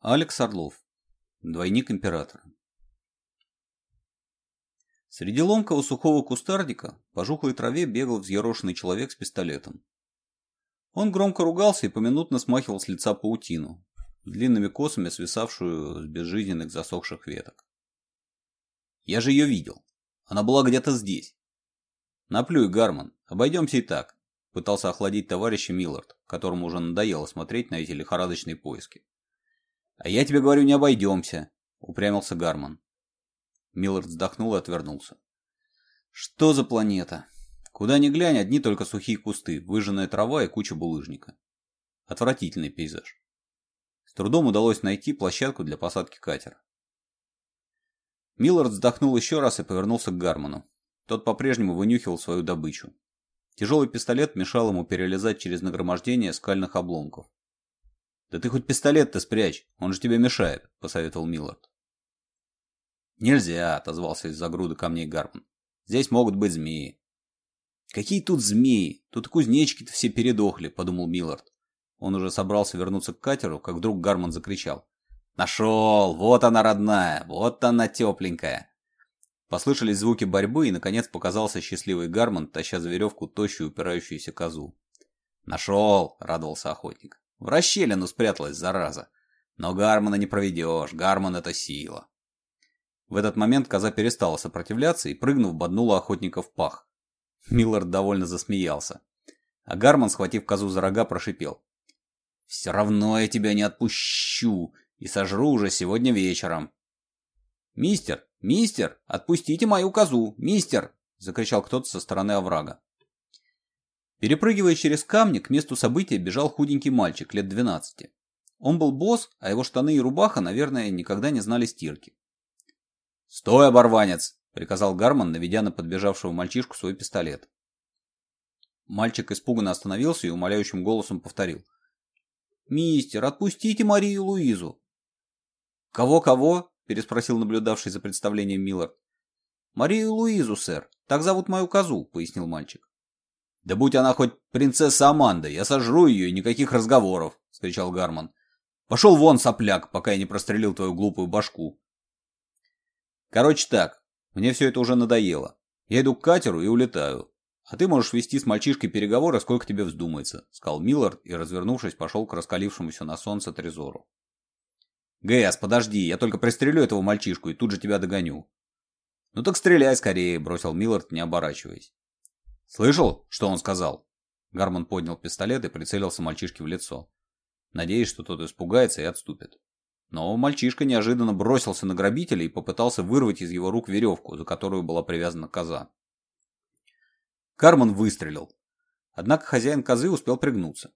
Алекс Орлов. Двойник императора. Среди ломка у сухого кустарника по жухлой траве бегал взъерошенный человек с пистолетом. Он громко ругался и поминутно смахивал с лица паутину, длинными косами свисавшую с безжизненных засохших веток. «Я же ее видел. Она была где-то здесь». «Наплюй, Гарман. Обойдемся и так», — пытался охладить товарища Миллард, которому уже надоело смотреть на эти лихорадочные поиски. А я тебе говорю, не обойдемся, упрямился Гарман. Миллард вздохнул и отвернулся. Что за планета? Куда ни глянь, одни только сухие кусты, выжженная трава и куча булыжника. Отвратительный пейзаж. С трудом удалось найти площадку для посадки катера. Миллард вздохнул еще раз и повернулся к Гарману. Тот по-прежнему вынюхивал свою добычу. Тяжелый пистолет мешал ему перелезать через нагромождение скальных обломков. «Да ты хоть пистолет-то спрячь, он же тебе мешает», — посоветовал Миллард. «Нельзя», — отозвался из-за груды камней Гарпман. «Здесь могут быть змеи». «Какие тут змеи? Тут кузнечки-то все передохли», — подумал Миллард. Он уже собрался вернуться к катеру, как вдруг Гарман закричал. «Нашел! Вот она, родная! Вот она, тепленькая!» Послышались звуки борьбы, и, наконец, показался счастливый Гарман, таща за веревку тощую упирающуюся козу. «Нашел!» — радовался охотник. В расщелину спряталась, зараза. Но Гармана не проведешь, Гарман это сила. В этот момент коза перестала сопротивляться и, прыгнув, боднула охотника в пах. Миллард довольно засмеялся. А Гарман схватив козу за рога, прошипел. «Все равно я тебя не отпущу и сожру уже сегодня вечером». «Мистер! Мистер! Отпустите мою козу! Мистер!» – закричал кто-то со стороны оврага. Перепрыгивая через камни, к месту события бежал худенький мальчик лет 12. Он был босс, а его штаны и рубаха, наверное, никогда не знали стирки. «Стой, оборванец!» – приказал Гарман, наведя на подбежавшего мальчишку свой пистолет. Мальчик испуганно остановился и умоляющим голосом повторил. «Мистер, отпустите Марию Луизу!» «Кого-кого?» – переспросил наблюдавший за представлением Миллар. «Марию Луизу, сэр. Так зовут мою козу», – пояснил мальчик. «Да будь она хоть принцесса Аманда, я сожру ее и никаких разговоров!» — скричал Гарман. «Пошел вон, сопляк, пока я не прострелил твою глупую башку!» «Короче так, мне все это уже надоело. Я иду к катеру и улетаю. А ты можешь вести с мальчишкой переговоры, сколько тебе вздумается», — сказал Миллард и, развернувшись, пошел к раскалившемуся на солнце Трезору. «Гэс, подожди, я только пристрелю этого мальчишку и тут же тебя догоню». «Ну так стреляй скорее», — бросил Миллард, не оборачиваясь. «Слышал, что он сказал?» Гарман поднял пистолет и прицелился мальчишке в лицо, надеясь, что тот испугается и отступит. Но мальчишка неожиданно бросился на грабителя и попытался вырвать из его рук веревку, за которую была привязана коза. Карман выстрелил. Однако хозяин козы успел пригнуться.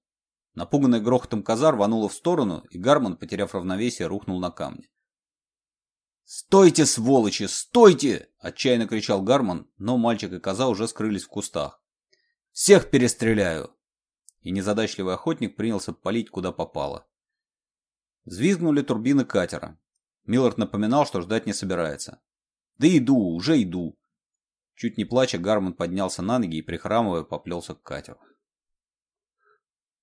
Напуганная грохотом коза рванула в сторону, и Гарман, потеряв равновесие, рухнул на камни. «Стойте, сволочи, стойте!» – отчаянно кричал Гарман, но мальчик и коза уже скрылись в кустах. «Всех перестреляю!» И незадачливый охотник принялся палить куда попало. Звизгнули турбины катера. Миллард напоминал, что ждать не собирается. «Да иду, уже иду!» Чуть не плача, Гарман поднялся на ноги и, прихрамывая, поплелся к катеру.